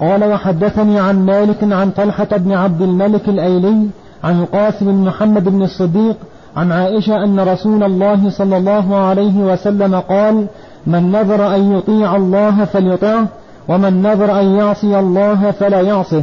قال وحدثني عن مالك عن طلحة بن عبد الملك الأيلي عن القاسم بن محمد بن الصديق عن عائشة أن رسول الله صلى الله عليه وسلم قال من نذر أن يطيع الله فليطعه ومن نذر أن يعصي الله فلا يعصه.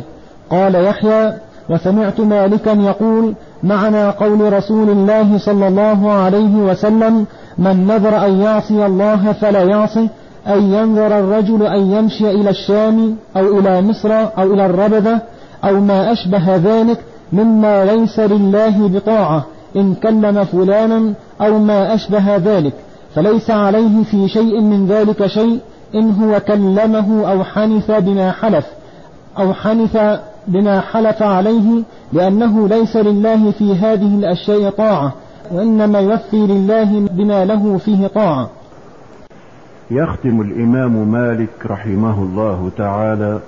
قال يحيى وسمعت مالكا يقول معنى قول رسول الله صلى الله عليه وسلم من نذر أن يعصي الله فلا يعصه أن ينذر الرجل أن يمشي إلى الشام أو إلى مصر أو إلى الربذة أو ما أشبه ذلك مما ليس لله بطاعة إن كلم فلانا أو ما أشبه ذلك فليس عليه في شيء من ذلك شيء إن هو كلمه أو حنث بما حلف أو حنث بما حلف عليه لأنه ليس لله في هذه الأشياء طاعة وإنما يوفي لله بما له فيه طاعة. يختم الإمام مالك رحمه الله تعالى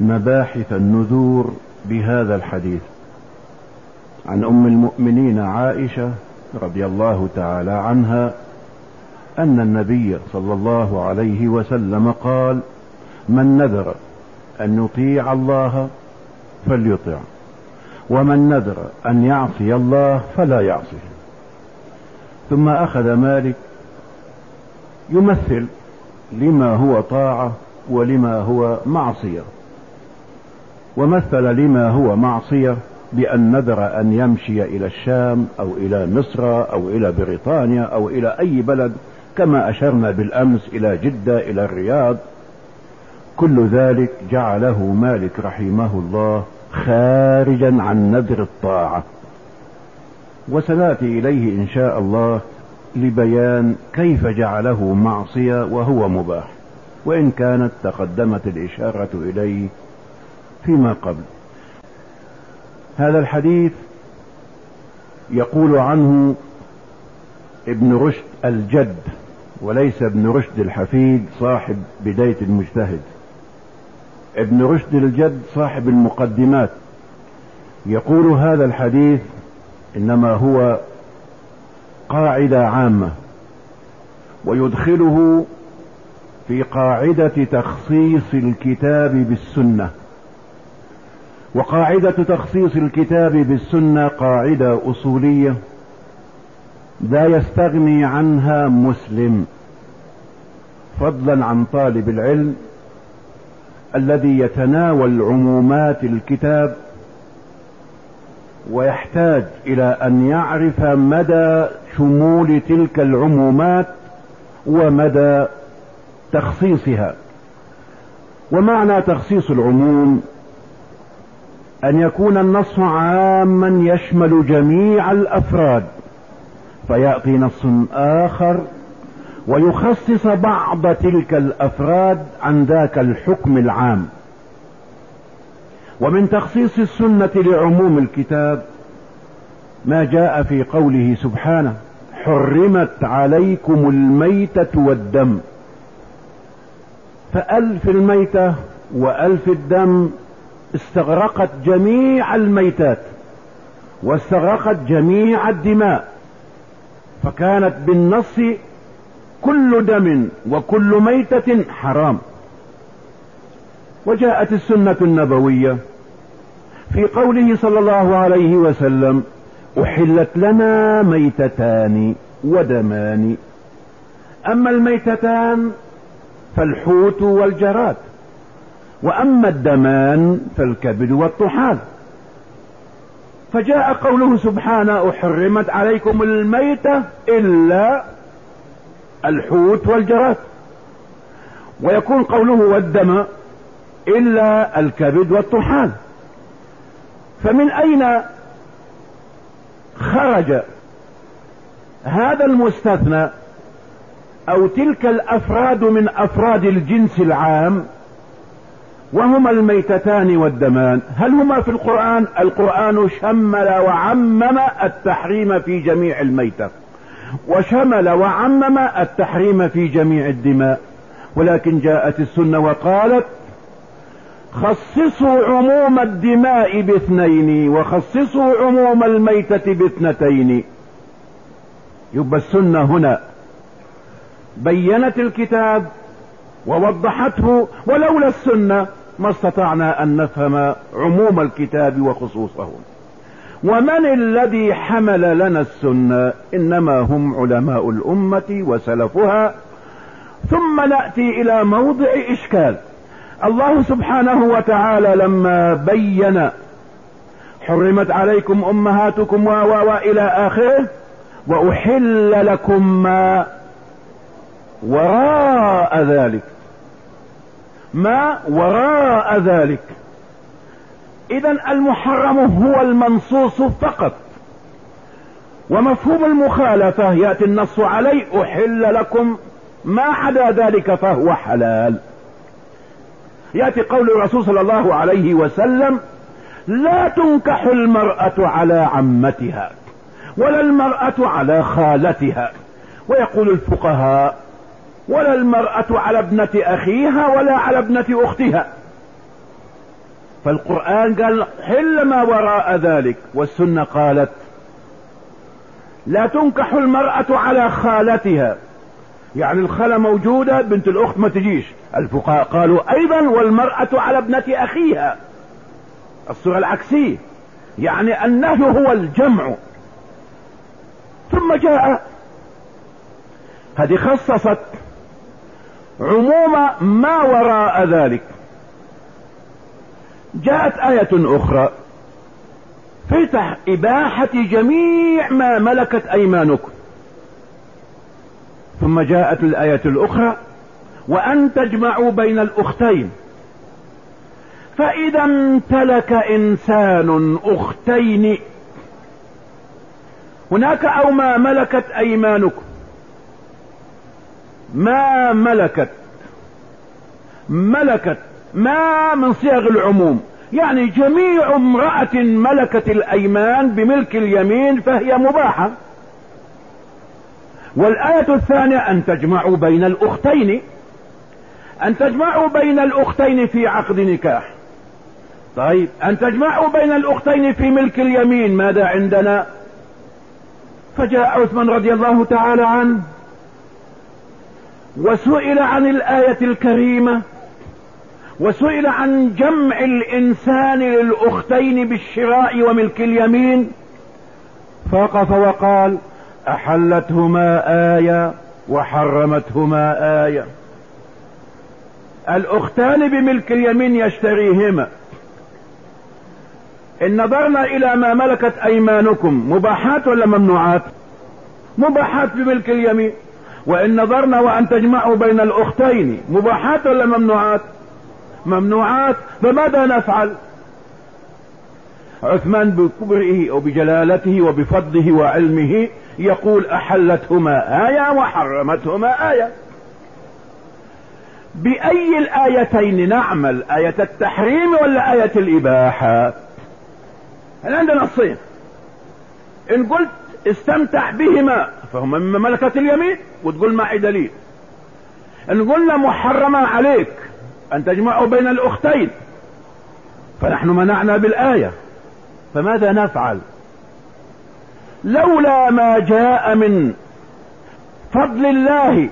مباحث النذور بهذا الحديث. عن أم المؤمنين عائشة رضي الله تعالى عنها أن النبي صلى الله عليه وسلم قال من نذر أن يطيع الله فليطع ومن نذر أن يعصي الله فلا يعصي ثم أخذ مالك يمثل لما هو طاعة ولما هو معصية. ومثل لما هو معصية بأن نذر أن يمشي إلى الشام أو إلى مصر أو إلى بريطانيا أو إلى أي بلد كما أشرنا بالأمس إلى جدة إلى الرياض. كل ذلك جعله مالك رحمه الله خارجا عن نذر الطاعة. وسنأتي إليه إن شاء الله لبيان كيف جعله معصية وهو مباح وإن كانت تقدمت الإشارة إليه فيما قبل. هذا الحديث يقول عنه ابن رشد الجد وليس ابن رشد الحفيد صاحب بداية المجتهد. ابن رشد الجد صاحب المقدمات. يقول هذا الحديث إنما هو قاعدة عامة ويدخله في قاعدة تخصيص الكتاب بالسنة. وقاعدة تخصيص الكتاب بالسنة قاعدة أصولية لا يستغني عنها مسلم فضلا عن طالب العلم الذي يتناول عمومات الكتاب ويحتاج إلى أن يعرف مدى شمول تلك العمومات ومدى تخصيصها. ومعنى تخصيص العموم أن يكون النص عاما يشمل جميع الأفراد فيأتي نص آخر ويخصص بعض تلك الأفراد عن ذاك الحكم العام. ومن تخصيص السنة لعموم الكتاب ما جاء في قوله سبحانه حرمت عليكم الميتة والدم. فألف الميتة وألف الدم استغرقت جميع الميتات واستغرقت جميع الدماء. فكانت بالنص كل دم وكل ميتة حرام. وجاءت السنة النبوية في قوله صلى الله عليه وسلم أحلت لنا ميتتان ودمان. أما الميتتان فالحوت والجراد وأما الدمان فالكبد والطحال. فجاء قوله سبحانه أحرمت عليكم الميتة إلا الحوت والجراد. ويكون قوله والدم إلا الكبد والطحال. فمن أين خرج. هذا المستثنى أو تلك الأفراد من أفراد الجنس العام وهما الميتتان والدمان. هل هما في القرآن؟ القرآن شمل وعمم التحريم في جميع الميتة. وشمل وعمم التحريم في جميع الدماء. ولكن جاءت السنة وقالت خصصوا عموم الدماء باثنين وخصصوا عموم الميتة باثنتين. يبقى السنة هنا. بينت الكتاب ووضحته ولولا السنة ما استطعنا أن نفهم عموم الكتاب وخصوصه. ومن الذي حمل لنا السنة إنما هم علماء الأمة وسلفها. ثم نأتي إلى موضع إشكال. الله سبحانه وتعالى لما بين حرمت عليكم أمهاتكم و و والى آخره وأحل لكم ما وراء ذلك. ما وراء ذلك. اذا المحرم هو المنصوص فقط. ومفهوم المخالفة يأتي النص عليه أحل لكم ما عدا ذلك فهو حلال. يأتي قول الرسول صلى الله عليه وسلم لا تنكح المرأة على عمتها ولا المرأة على خالتها. ويقول الفقهاء ولا المرأة على ابنة أخيها ولا على ابنة أختها. فالقرآن قال حل ما وراء ذلك. والسنة قالت لا تنكح المرأة على خالتها. يعني الخالة موجودة بنت الأخت ما تجيش. الفقهاء قالوا أيضا والمرأة على ابنة أخيها. الصورة العكسية. يعني النهي هو الجمع. ثم جاء هذه خصصت عموم ما وراء ذلك. جاءت آية أخرى. فتح إباحة جميع ما ملكت أيمانكم ثم جاءت الآية الأخرى وأن تجمعوا بين الأختين. فإذا امتلك إنسان أختين هناك أو ما ملكت أيمانكم؟ ما ملكت ملكت ما من صيغ العموم. يعني جميع امرأة ملكت الأيمان بملك اليمين فهي مباحة. والآية الثانية أن تجمعوا بين الأختين. أن تجمعوا بين الأختين في عقد نكاح. طيب أن تجمعوا بين الأختين في ملك اليمين ماذا عندنا؟ فجاء عثمان رضي الله تعالى عنه وسئل عن الآية الكريمة وسئل عن جمع الإنسان للأختين بالشراء وملك اليمين. فوقف وقال أحلتهما آية وحرمتهما آية. الأختان بملك اليمين يشتريهما. إن نظرنا إلى ما ملكت أيمانكم مباحات ولا ممنوعات؟ مباحات بملك اليمين. وإن نظرنا وأن تجمعوا بين الأختين مباحات ولا ممنوعات؟ ممنوعات فماذا نفعل؟ عثمان بكبره وبجلالته وبفضله وعلمه يقول أحلتهما آية وحرمتهما آية. بأي الآيتين نعمل؟ آية التحريم ولا آية الإباحة هل عندنا الصين إن قلت استمتع بهما فهم مما ملكت اليمين وتقول معي دليل. إن قلنا محرمة عليك أن تجمعوا بين الأختين فنحن منعنا بالآية. فماذا نفعل؟ لولا ما جاء من فضل الله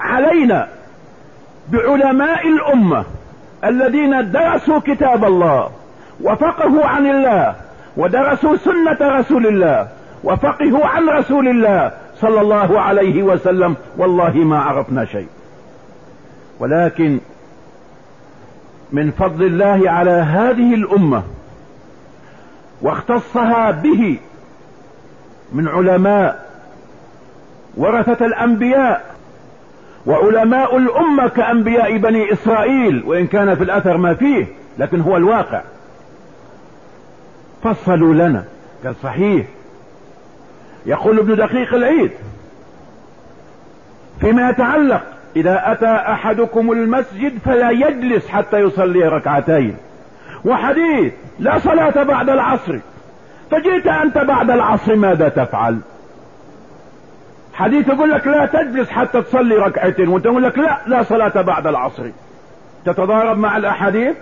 علينا بعلماء الأمة الذين درسوا كتاب الله وفقهوا عن الله ودرسوا سنة رسول الله وفقهوا عن رسول الله صلى الله عليه وسلم. والله ما عرفنا شيء. ولكن من فضل الله على هذه الأمة واختصها به من علماء ورثة الأنبياء وعلماء الأمة كأنبياء بني إسرائيل وإن كان في الأثر ما فيه لكن هو الواقع. فصلوا لنا قال صحيح يقول ابن دقيق العيد فيما يتعلق إذا أتى أحدكم المسجد فلا يجلس حتى يصلي ركعتين. وحديث لا صلاة بعد العصر. فجئت أنت بعد العصر ماذا تفعل؟ حديث يقول لك لا تجلس حتى تصلي ركعتين وأنت تقول لك لا لا صلاة بعد العصر. تتضارب مع الأحاديث؟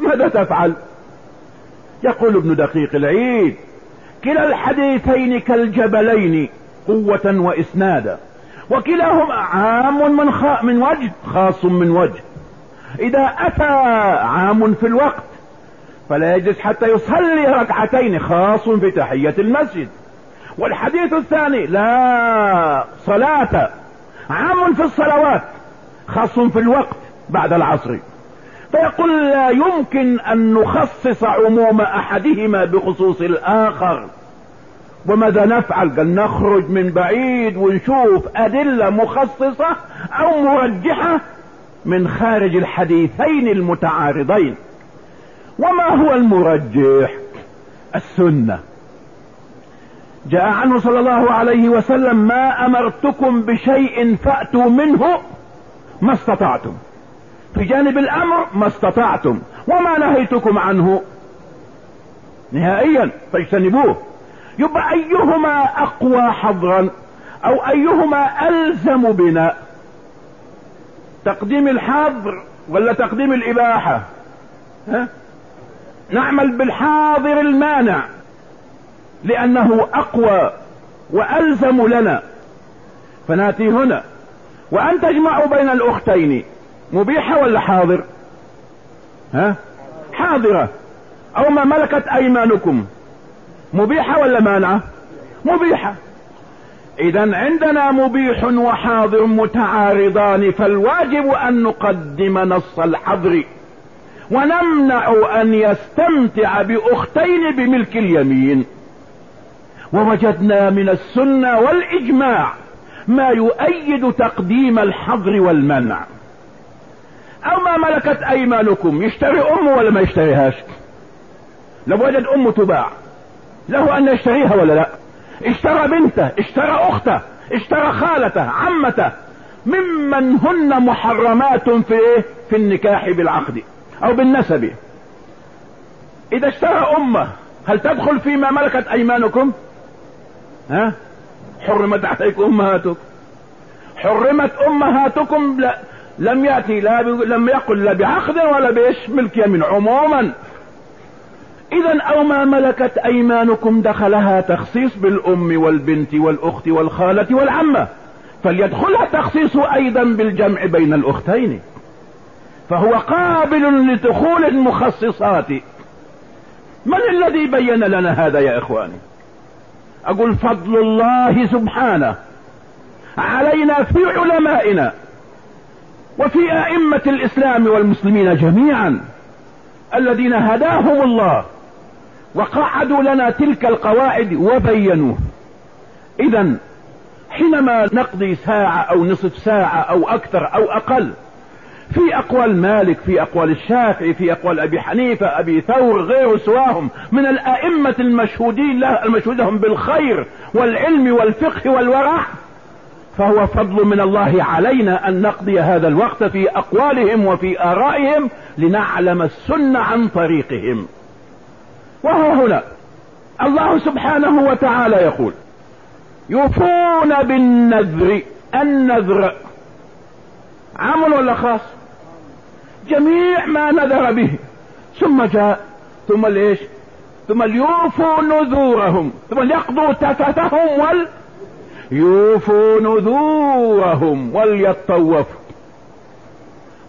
ماذا تفعل؟ يقول ابن دقيق العيد كلا الحديثين كالجبلين قوة وإسنادا. وكلاهما عام من, خ... من وجه خاص من وجه. إذا أتى عام في الوقت فلا يجلس حتى يصلي ركعتين خاص بتحية المسجد. والحديث الثاني لا صلاة عام في الصلوات خاص في الوقت بعد العصر. فيقول لا يمكن أن نخصص عموم أحدهما بخصوص الآخر. وماذا نفعل؟ قال نخرج من بعيد ونشوف أدلة مخصصة أو مرجحة من خارج الحديثين المتعارضين. وما هو المرجح؟ السنة. جاء عنه صلى الله عليه وسلم ما أمرتكم بشيء فأتوا منه ما استطعتم. في جانب الأمر ما استطعتم وما نهيتكم عنه. نهائيا فاجتنبوه. يبقى أيهما أقوى حظرا؟ أو أيهما ألزم بنا؟ تقديم الحظر ولا تقديم الإباحة؟ ها؟ نعمل بالحاضر المانع لأنه أقوى وألزم لنا. فنأتي هنا. وأن تجمعوا بين الأختين مبيحة ولا حاضر؟ ها؟ حاضرة. أو ما ملكت أيمانكم. مبيحة ولا مانعة؟ مبيحة. اذا عندنا مبيح وحاضر متعارضان فالواجب أن نقدم نص الحظر. ونمنع أن يستمتع بأختين بملك اليمين. ووجدنا من السنة والإجماع ما يؤيد تقديم الحظر والمنع. أو ما ملكت أيمانكم يشتري امه ولا ما يشتريهاش؟ لو وجد امه تباع له أن يشتريها ولا لا؟ اشترى بنته اشترى أخته اشترى خالته عمته ممن هن محرمات في إيه؟ في النكاح بالعقد. أو بالنسب. إذا اشترى أمة هل تدخل فيما ملكت أيمانكم؟ ها؟ حرمت عليكم أمهاتكم. حرمت أمهاتكم لا لم يأتي لا لم يقل لا بعقد ولا بإيش؟ ملك يمين عموما. اذا أو ما ملكت أيمانكم دخلها تخصيص بالأم والبنت والأخت والخالة والعمة. فليدخلها تخصيص أيضا بالجمع بين الأختين. فهو قابل لدخول المخصصات. من الذي بين لنا هذا يا إخواني؟ أقول فضل الله سبحانه. علينا في علمائنا وفي أئمة الإسلام والمسلمين جميعا الذين هداهم الله وقعدوا لنا تلك القواعد وبينوه. اذا حينما نقضي ساعة أو نصف ساعة أو أكثر أو أقل في أقوال مالك في أقوال الشافعي في أقوال أبي حنيفة أبي ثور غير سواهم من الأئمة المشهودين له المشهود لهم بالخير والعلم والفقه والورع. فهو فضل من الله علينا أن نقضي هذا الوقت في أقوالهم وفي آرائهم لنعلم السنة عن طريقهم. وهو هنا. الله سبحانه وتعالى يقول يوفون بالنذر. النذر عام ولا خاص؟ جميع ما نذر به. ثم جاء ثم ليش؟ ثم ليوفوا نذورهم. ثم ليقضوا تفتهم وال يوفوا نذورهم وليطوفوا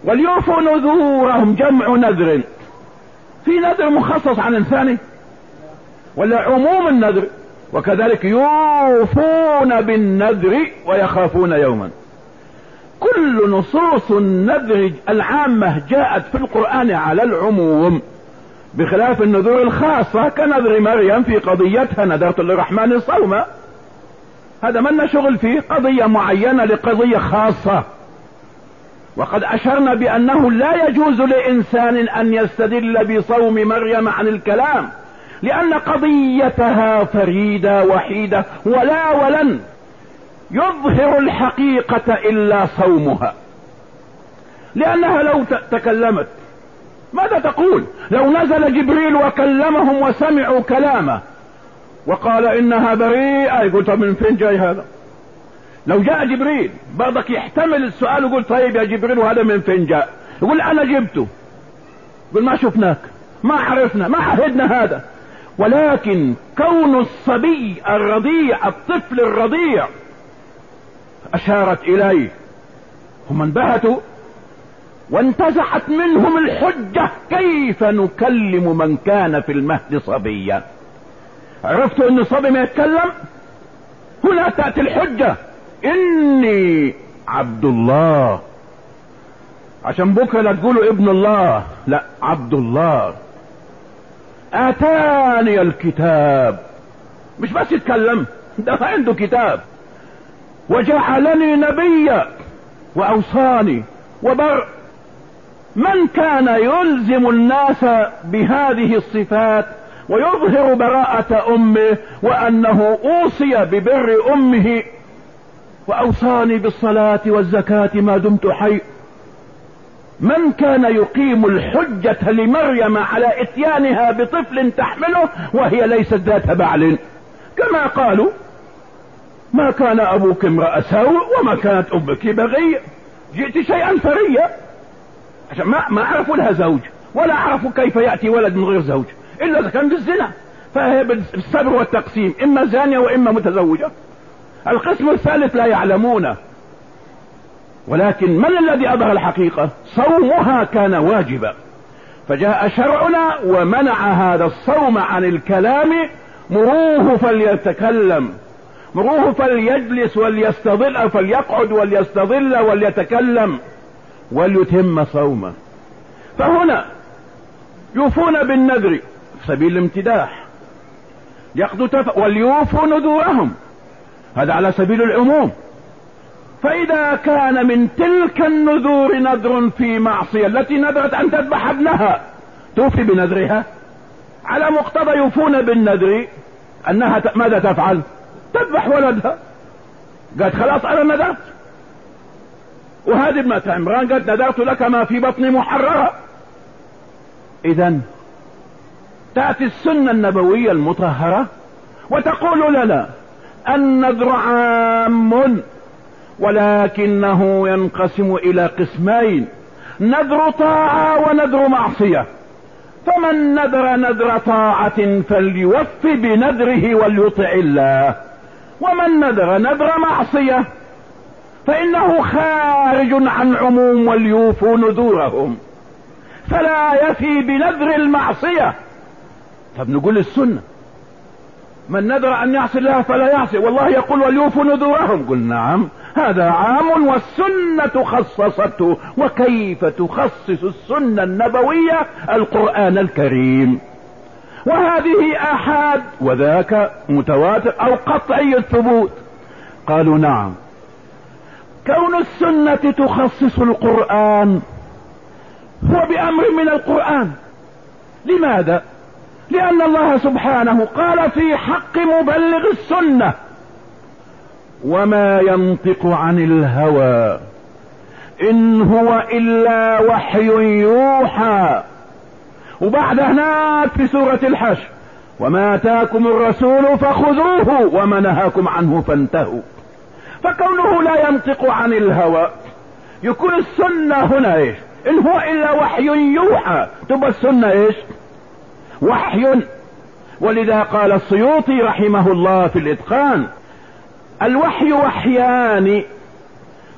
وليوفوا نذورهم جمع نذر. في نذر مخصص عن الثاني ولا عموم النذر. وكذلك يوفون بالنذر ويخافون يوما. كل نصوص النذر العامة جاءت في القرآن على العموم بخلاف النذور الخاصة كنذر مريم في قضيتها نذرت للرحمن صوما. هذا منا شغل فيه؟ قضية معينة لقضية خاصة. وقد أشرنا بأنه لا يجوز لإنسان أن يستدل بصوم مريم عن الكلام لأن قضيتها فريدة وحيدة ولا ولن. يظهر الحقيقة إلا صومها. لأنها لو تكلمت ماذا تقول؟ لو نزل جبريل وكلمهم وسمعوا كلامه وقال إنها بريئة يقول طب من فين جاي هذا؟ لو جاء جبريل بعضك يحتمل السؤال يقول طيب يا جبريل وهذا من فين جاء؟ يقول أنا جبته. يقول ما شفناك ما عرفنا ما عهدنا هذا. ولكن كون الصبي الرضيع الطفل الرضيع أشارت إليه. هم انبهتوا وانتزعت منهم الحجة. كيف نكلم من كان في المهد صبيا؟ عرفتوا أن الصبي ما يتكلم؟ هنا تأتي الحجة. إني عبد الله. عشان بكرة لا تقولوا ابن الله. لا عبد الله. آتاني الكتاب. مش بس يتكلم ده عنده كتاب. وجعلني نبيا وأوصاني وبر. من كان يلزم الناس بهذه الصفات ويظهر براءة أمه وأنه أوصي ببر أمه وأوصاني بالصلاة والزكاة ما دمت حي. من كان يقيم الحجة لمريم على إتيانها بطفل تحمله وهي ليست ذات بعل. كما قالوا ما كان أبوك امرأ سوء وما كانت أمك بغية. جئت شيئا فريا عشان ما, ما عرفوا لها زوج ولا عرفوا كيف يأتي ولد من غير زوج إلا إذا كان بالزنا. فهي بالصبر والتقسيم إما زانية وإما متزوجة. القسم الثالث لا يعلمونه ولكن من الذي أظهر الحقيقة؟ صومها كان واجبا. فجاء شرعنا ومنع هذا الصوم عن الكلام مروه فليتكلم. مروه فليجلس وليستظل فليقعد وليستظل وليتكلم وليتم صومه. فهنا يوفون بالنذر في سبيل الامتداح. يقضوا تف... وليوفوا نذورهم. هذا على سبيل العموم. فإذا كان من تلك النذور نذر في معصية التي نذرت أن تذبح ابنها توفي بنذرها. على مقتضى يوفون بالنذر أنها. ماذا تفعل؟ تذبح ولدها. قالت خلاص أنا نذرت. وهذه ابنة عمران قالت نذرت لك ما في بطني محررة. إذا تأتي السنة النبوية المطهرة وتقول لنا النذر عام ولكنه ينقسم إلى قسمين نذر طاعة ونذر معصية. فمن نذر نذر طاعة فليوف بنذره وليطع الله. ومن نذر نذر معصية. فإنه خارج عن عموم وليوفوا نذورهم. فلا يفي بنذر المعصية. فبنقول السنة. من نذر أن يعصي الله فلا يعصي. والله يقول وليوفوا نذورهم. قل نعم هذا عام والسنة خصصته وكيف تخصص السنة النبوية؟ القرآن الكريم. وهذه احاد وذاك متواتر أو قطعي الثبوت. قالوا نعم. كون السنة تخصص القرآن هو بأمر من القرآن. لماذا؟ لأن الله سبحانه قال في حق مبلغ السنة وما ينطق عن الهوى ان هو الا وحي يوحى وبعد هناك في سورة الحشر. وما اتاكم الرسول فخذوه وما نهاكم عنه فانتهوا. فكونه لا ينطق عن الهوى يكون السنة هنا إيش؟ إن هو إلا وحي يوحى. تبقى السنة إيش؟ وحي. ولذا قال السيوطي رحمه الله في الإتقان الوحي وحيان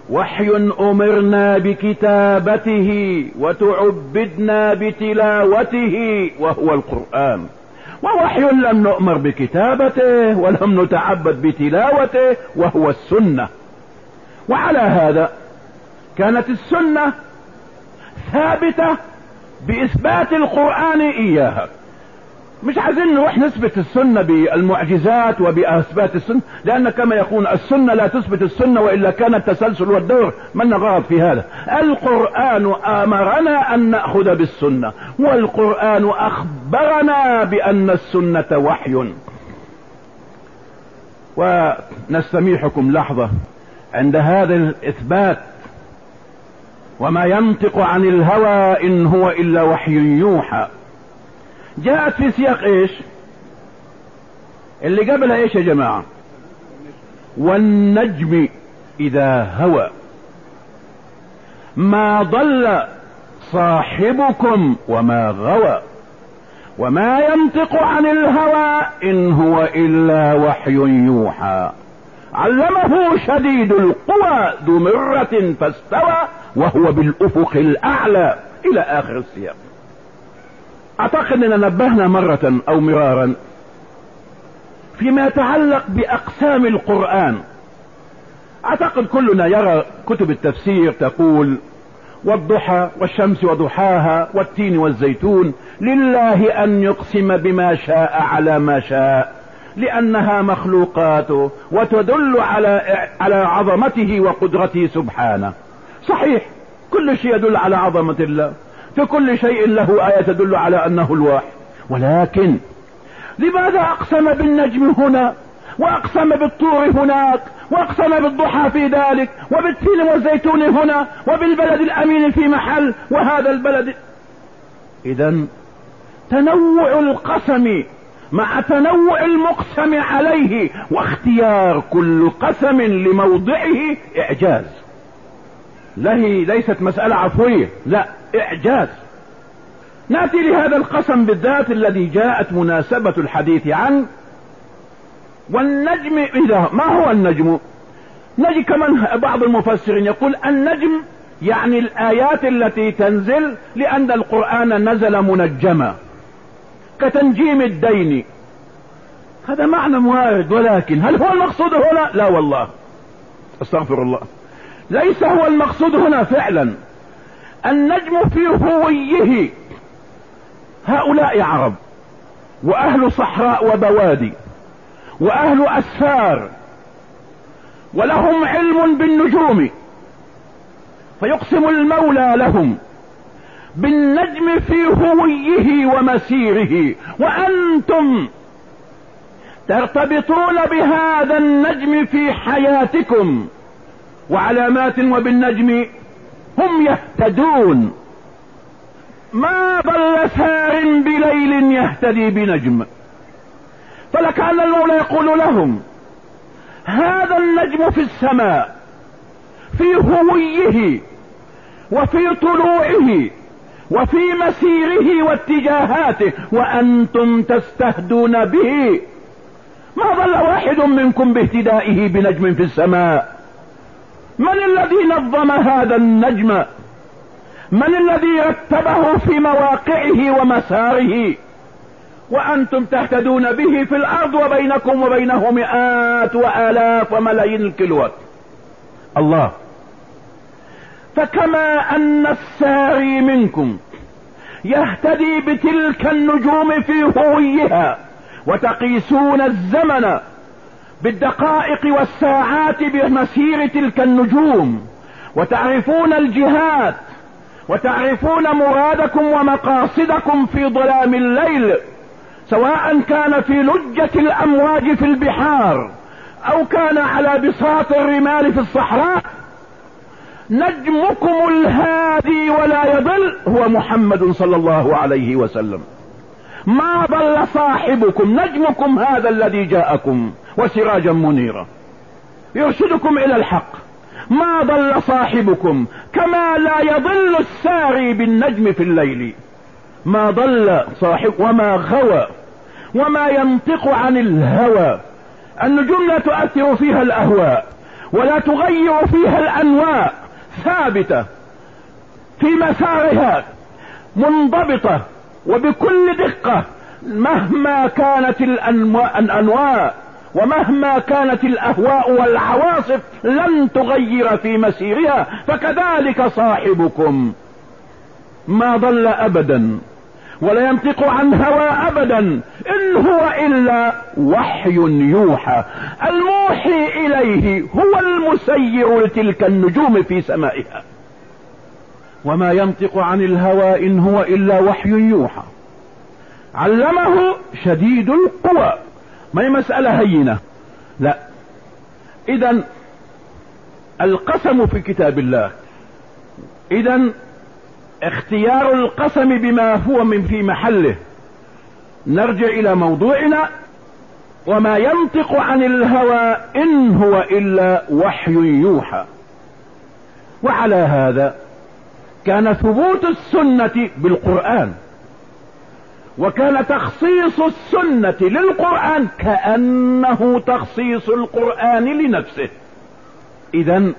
وحي أمرنا بكتابته وتعبدنا بتلاوته وهو القرآن. ووحي لم نؤمر بكتابته ولم نتعبد بتلاوته وهو السنة. وعلى هذا كانت السنة ثابتة بإثبات القرآن إياها. مش عايزين نروح نثبت السنة بالمعجزات وبإثبات السنة لأن كما يقول السنة لا تثبت السنة وإلا كان التسلسل والدور من غلط في هذا؟ القرآن أمرنا أن نأخذ بالسنة والقرآن أخبرنا بأن السنة وحي. ونستميحكم لحظة عند هذا الإثبات وما ينطق عن الهوى إن هو إلا وحي يوحى. جاءت في سياق إيش؟ اللي قبلها إيش يا جماعة؟ والنجم إذا هوى. ما ضل صاحبكم وما غوى. وما ينطق عن الهوى إن هو إلا وحي يوحى. علمه شديد القوى ذو مرة فاستوى وهو بالأفق الأعلى إلى آخر السياق. أعتقد أننا نبهنا مرة أو مرارا فيما يتعلق بأقسام القرآن. أعتقد كلنا يرى كتب التفسير تقول والضحى والشمس وضحاها والتين والزيتون لله أن يقسم بما شاء على ما شاء لأنها مخلوقاته وتدل على على عظمته وقدرته سبحانه. صحيح كل شيء يدل على عظمة الله. في كل شيء له آية تدل على أنه الواحد. ولكن لماذا أقسم بالنجم هنا؟ وأقسم بالطور هناك؟ وأقسم بالضحى في ذلك؟ وبالتين والزيتون هنا؟ وبالبلد الأمين في محل؟ وهذا البلد. إذا تنوع القسم مع تنوع المقسم عليه واختيار كل قسم لموضعه إعجاز. لهي ليست مسألة عفوية لا إعجاز. نأتي لهذا القسم بالذات الذي جاءت مناسبة الحديث عنه والنجم إذا ما هو النجم؟ نجي كمان بعض المفسرين يقول النجم يعني الآيات التي تنزل لأن القرآن نزل منجما كتنجيم الدين. هذا معنى وارد ولكن هل هو المقصود هنا؟ لا والله. أستغفر الله. ليس هو المقصود هنا فعلا. النجم في هويه هؤلاء عرب وأهل صحراء وبوادي وأهل أسفار ولهم علم بالنجوم فيقسم المولى لهم بالنجم في هويه ومسيره. وأنتم ترتبطون بهذا النجم في حياتكم. وعلامات وبالنجم هم يهتدون. ما ضل سار بليل يهتدي بنجم. فلكأن المولى يقول لهم هذا النجم في السماء في هويه وفي طلوعه وفي مسيره واتجاهاته وأنتم تستهدون به. ما ضل واحد منكم باهتدائه بنجم في السماء؟ من الذي نظم هذا النجم؟ من الذي رتبه في مواقعه ومساره؟ وأنتم تهتدون به في الأرض وبينكم وبينه مئات وآلاف وملايين الكيلوات الله. فكما أن الساري منكم يهتدي بتلك النجوم في هويها وتقيسون الزمن بالدقائق والساعات بمسير تلك النجوم وتعرفون الجهات وتعرفون مرادكم ومقاصدكم في ظلام الليل سواء كان في لجة الأمواج في البحار أو كان على بساط الرمال في الصحراء نجمكم الهادي ولا يضل هو محمد صلى الله عليه وسلم. ما ضل صاحبكم نجمكم هذا الذي جاءكم وسراجا منيرا. يرشدكم إلى الحق. ما ضل صاحبكم كما لا يضل الساري بالنجم في الليل. ما ضل صاحب وما غوى وما ينطق عن الهوى. النجوم لا تؤثر فيها الأهواء ولا تغير فيها الأنواء. ثابتة في مسارها منضبطة. وبكل دقة مهما كانت الانواء ومهما كانت الأهواء والعواصف لن تغير في مسيرها فكذلك صاحبكم. ما ضل ابدا ولا ينطق عن هوى ابدا إن هو إلا وحي يوحى. الموحي إليه هو المسير لتلك النجوم في سمائها. وما ينطق عن الهوى إن هو إلا وحي يوحى. علمه شديد القوى. ما هي مسألة هينة؟ لا. اذا القسم في كتاب الله. اذا اختيار القسم بما هو من في محله. نرجع إلى موضوعنا. وما ينطق عن الهوى إن هو إلا وحي يوحى. وعلى هذا كان ثبوت السنة بالقرآن وكان تخصيص السنة للقرآن كأنه تخصيص القرآن لنفسه. اذا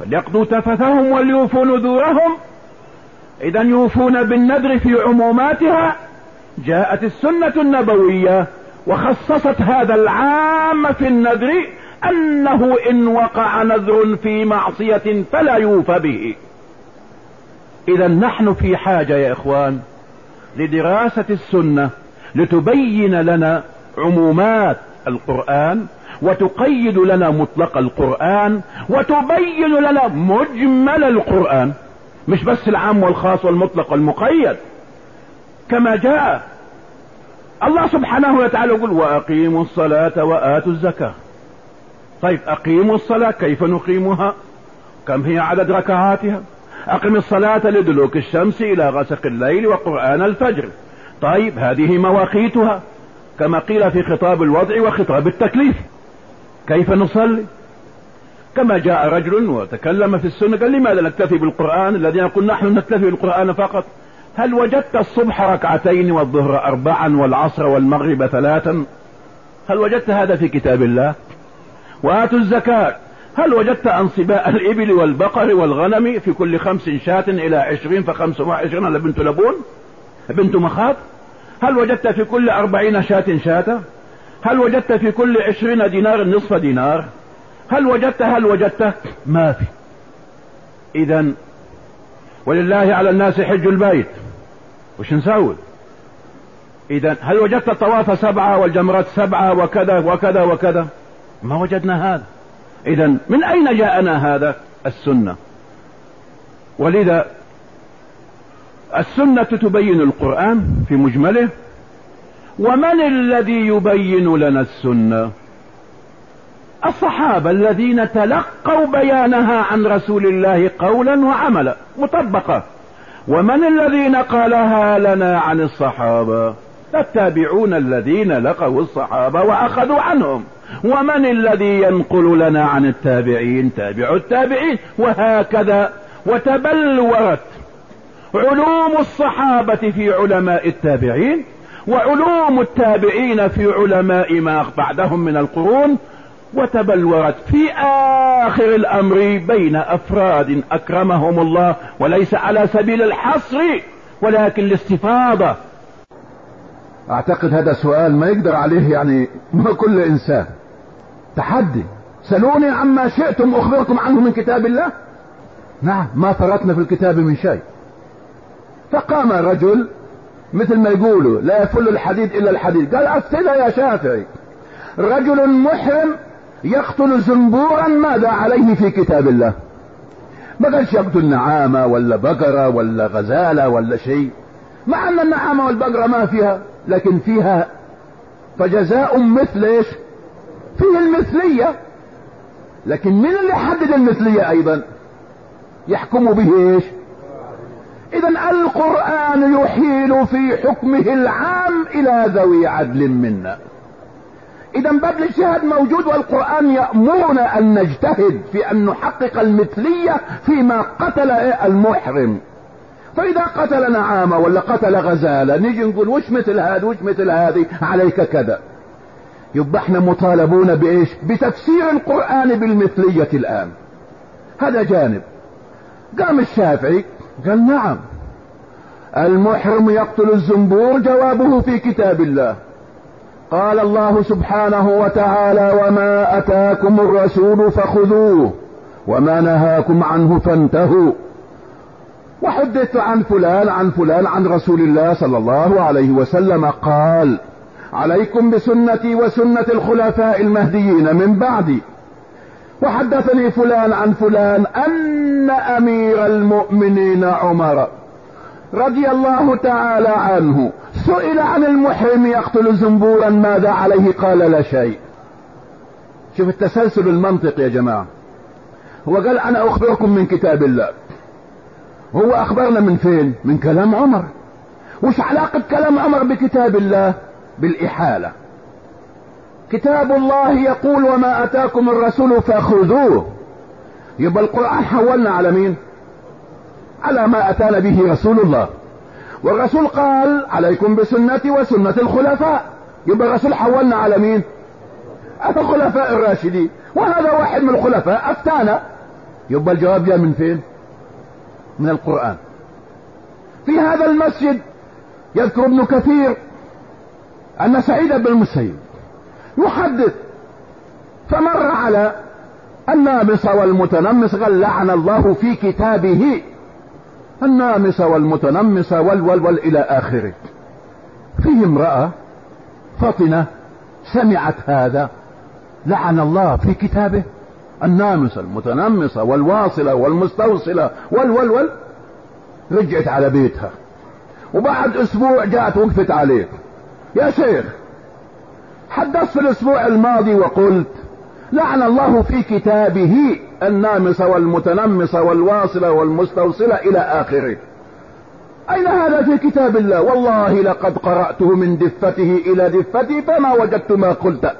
فليقضوا تفثهم وليوفوا نذورهم. اذا يوفون بالنذر في عموماتها. جاءت السنة النبوية وخصصت هذا العام في النذر أنه إن وقع نذر في معصية فلا يوفى به. إذا نحن في حاجة يا إخوان لدراسة السنة لتبين لنا عمومات القرآن وتقيد لنا مطلق القرآن وتبين لنا مجمل القرآن مش بس العام والخاص والمطلق والمقيد. كما جاء الله سبحانه وتعالى يقول وأقيموا الصلاة وآتوا الزكاة. طيب أقيموا الصلاة كيف نقيمها؟ كم هي عدد ركعاتها؟ أقم الصلاة لدلوك الشمس إلى غسق الليل وقرآن الفجر. طيب هذه مواقيتها كما قيل في خطاب الوضع وخطاب التكليف. كيف نصلي؟ كما جاء رجل وتكلم في السنة قال لماذا نكتفي بالقرآن الذي يقول نحن نكتفي بالقرآن فقط؟ هل وجدت الصبح ركعتين والظهر أربعا والعصر والمغرب ثلاثا؟ هل وجدت هذا في كتاب الله؟ وآتوا الزكاة. هل وجدت أنصباء الإبل والبقر والغنم في كل خمس شاة إلى عشرين فخمس وعشرين لبنت لبون؟ بنت مخاط هل وجدت في كل أربعين شاة شاة؟ هل وجدت في كل عشرين دينار نصف دينار؟ هل وجدت هل وجدت؟ ما في. اذا ولله على الناس حج البيت. وش نسوي؟ اذا هل وجدت الطواف سبعة والجمرات سبعة وكذا وكذا وكذا؟ ما وجدنا هذا. اذا من أين جاءنا هذا السنة؟ ولذا السنة تبين القرآن في مجمله ومن الذي يبين لنا السنة؟ الصحابة الذين تلقوا بيانها عن رسول الله قولا وعملا مطبقة. ومن الذي نقلها لنا عن الصحابة؟ التابعون الذين لقوا الصحابة وأخذوا عنهم. ومن الذي ينقل لنا عن التابعين؟ تابع التابعين وهكذا. وتبلورت علوم الصحابة في علماء التابعين وعلوم التابعين في علماء ما بعدهم من القرون وتبلورت في آخر الأمر بين أفراد أكرمهم الله وليس على سبيل الحصر ولكن الاستفاضة. أعتقد هذا سؤال ما يقدر عليه يعني كل إنسان. تحدي. سلوني عما شئتم اخبركم عنه من كتاب الله؟ نعم ما فرطنا في الكتاب من شيء. فقام رجل مثل ما يقولوا لا يفل الحديد إلا الحديد. قال افتنا يا شافعي رجل محرم يقتل زنبورا ماذا عليه في كتاب الله؟ ما قالش يقتل نعامة ولا بقرة ولا غزالة ولا شيء. مع أن النعامة والبقرة ما فيها. لكن فيها فجزاء مثل إيش؟ فيه المثلية. لكن من اللي يحدد المثلية أيضا؟ يحكم به إيش؟ اذا القرآن يحيل في حكمه العام إلى ذوي عدل منا. اذا باب الاجتهاد موجود والقرآن يأمرنا أن نجتهد في أن نحقق المثلية فيما قتل المحرم. فإذا قتل نعامة ولا قتل غزالة نيجي نقول وش مثل هذا وش مثل هذه؟ عليك كذا. يبقى إحنا مطالبون بإيش؟ بتفسير القرآن بالمثلية الآن. هذا جانب. قام الشافعي قال نعم. المحرم يقتل الزنبور جوابه في كتاب الله. قال الله سبحانه وتعالى وما أتاكم الرسول فخذوه وما نهاكم عنه فانتهوا. وحدثت عن فلان عن فلان عن رسول الله صلى الله عليه وسلم قال عليكم بسنتي وسنة الخلفاء المهديين من بعدي. وحدثني فلان عن فلان أن أمير المؤمنين عمر رضي الله تعالى عنه سئل عن المحرم يقتل زنبورا ماذا عليه؟ قال لا شيء. شوف التسلسل المنطق يا جماعة. هو قال أنا أخبركم من كتاب الله. هو أخبرنا من فين؟ من كلام عمر. وش علاقة كلام عمر بكتاب الله؟ بالإحالة. كتاب الله يقول وما أتاكم الرسول فخذوه. يبقى القرآن حولنا على مين؟ على ما أتانا به رسول الله. والرسول قال عليكم بسنتي وسنة الخلفاء. يبقى الرسول حولنا على مين؟ الخلفاء الراشدين. وهذا واحد من الخلفاء أفتانا. يبقى الجواب جاء من فين؟ من القرآن. في هذا المسجد يذكر ابن كثير أن سعيد بن المسيب يحدث فمر على النامص والمتنمص قال لعن الله في كتابه. النامص والمتنمص والولول إلى آخره. فيه امرأة فطنة سمعت هذا لعن الله في كتابه. النامصة المتنمصة والواصلة والمستوصلة والولول رجعت على بيتها. وبعد أسبوع جاءت وقفت عليه يا شيخ حدثت في الأسبوع الماضي وقلت لعن الله في كتابه النامص والمتنمص والواصلة والمستوصلة إلى آخره. أين هذا في كتاب الله؟ والله لقد قرأته من دفته إلى دفتي فما وجدت ما قلت.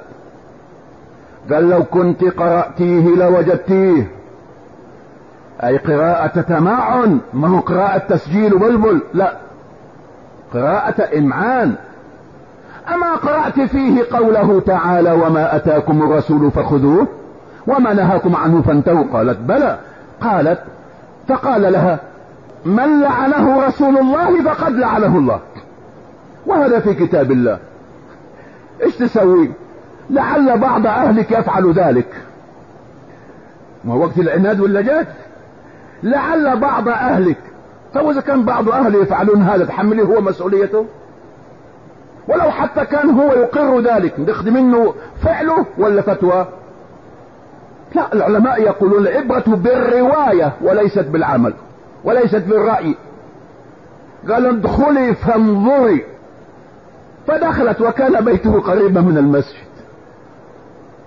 قال لو كنت قرأتيه لوجدتيه. أي قراءة تمعن ما هو قراءة تسجيل بلبل لا. قراءة إمعان. أما قرأت فيه قوله تعالى وما أتاكم الرسول فخذوه وما نهاكم عنه فانتهوا. قالت بلى. قالت فقال لها من لعنه رسول الله فقد لعنه الله. وهذا في كتاب الله. إيش تسوي؟ لعل بعض أهلك يفعل ذلك. ما وقت العناد ولا جات؟ لعل بعض أهلك. طب إذا كان بعض اهله يفعلون هذا تحمله هو مسؤوليته؟ ولو حتى كان هو يقر ذلك ناخذ منه فعله ولا فتوى؟ لا العلماء يقولون العبرة بالرواية وليست بالعمل وليست بالرأي. قال ادخلي فانظري. فدخلت وكان بيته قريبا من المسجد.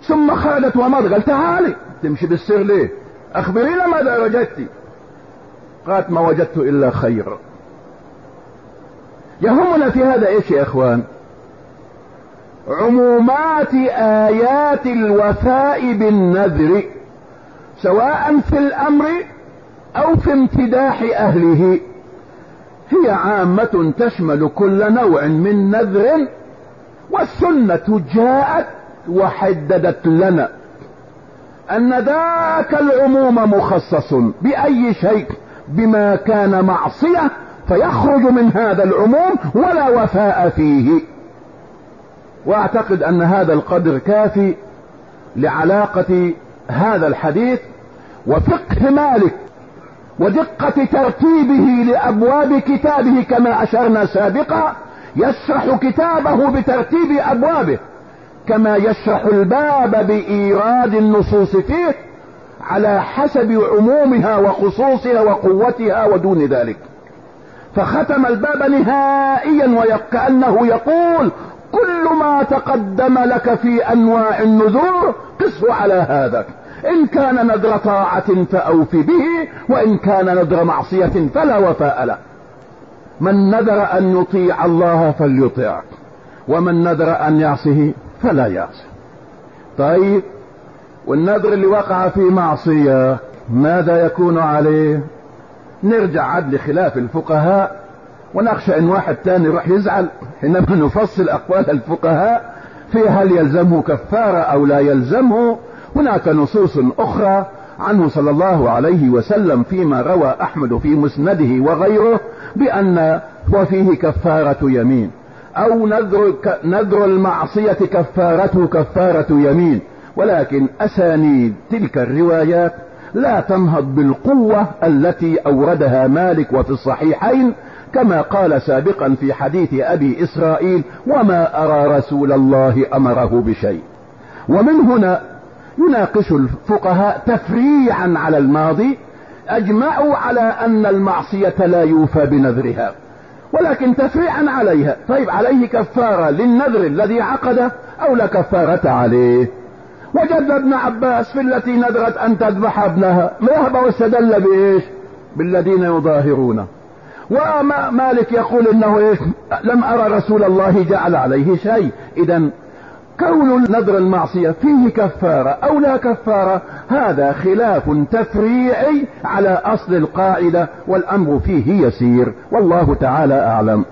ثم خرجت ومضى قال تعالي تمشي بالسر ليه؟ أخبرينا ماذا وجدت قالت ما وجدت إلا خير. يهمنا في هذا إيش يا إخوان؟ عمومات آيات الوفاء بالنذر سواء في الأمر أو في امتداح أهله. هي عامة تشمل كل نوع من نذر والسنة جاءت وحددت لنا أن ذاك العموم مخصص بأي شيء بما كان معصية فيخرج من هذا العموم ولا وفاء فيه. وأعتقد أن هذا القدر كافي لعلاقة هذا الحديث وفقه مالك ودقة ترتيبه لأبواب كتابه كما أشرنا سابقا يشرح كتابه بترتيب أبوابه. كما يشرح الباب بإيراد النصوص فيه على حسب عمومها وخصوصها وقوتها ودون ذلك. فختم الباب نهائيا وكأنه يقول كل ما تقدم لك في أنواع النذور قسه على هذا. إن كان نذر طاعة فأوف به وإن كان نذر معصية فلا وفاء له. من نذر أن يطيع الله فليطيع ومن نذر أن يعصه فلا يعصي طيب والنذر اللي وقع في معصية ماذا يكون عليه؟ نرجع عد لخلاف الفقهاء ونخشى إن واحد تاني يروح يزعل. حينما نفصل أقوال الفقهاء في هل يلزمه كفارة أو لا يلزمه. هناك نصوص أخرى عنه صلى الله عليه وسلم فيما روى أحمد في مسنده وغيره بأن وفيه كفارة يمين. أو نذر, نذر المعصية كفارته كفارة يمين. ولكن أسانيد تلك الروايات لا تنهض بالقوة التي أوردها مالك وفي الصحيحين كما قال سابقا في حديث أبي إسرائيل وما أرى رسول الله أمره بشيء ومن هنا يناقش الفقهاء تفريعا على الماضي أجمعوا على أن المعصية لا يوفى بنذرها ولكن تفريعا عليها. طيب عليه كفارة للنذر الذي عقده أو لا كفارة عليه؟ وجد ابن عباس في التي نذرت أن تذبح ابنها. ذهب واستدل بإيش؟ بالذين يظاهرونه. ومالك يقول إنه إيش؟ لم أرى رسول الله جعل عليه شيء. اذا كون نذر المعصية فيه كفارة أو لا كفارة هذا خلاف تفريعي على أصل القاعدة والأمر فيه يسير والله تعالى أعلم.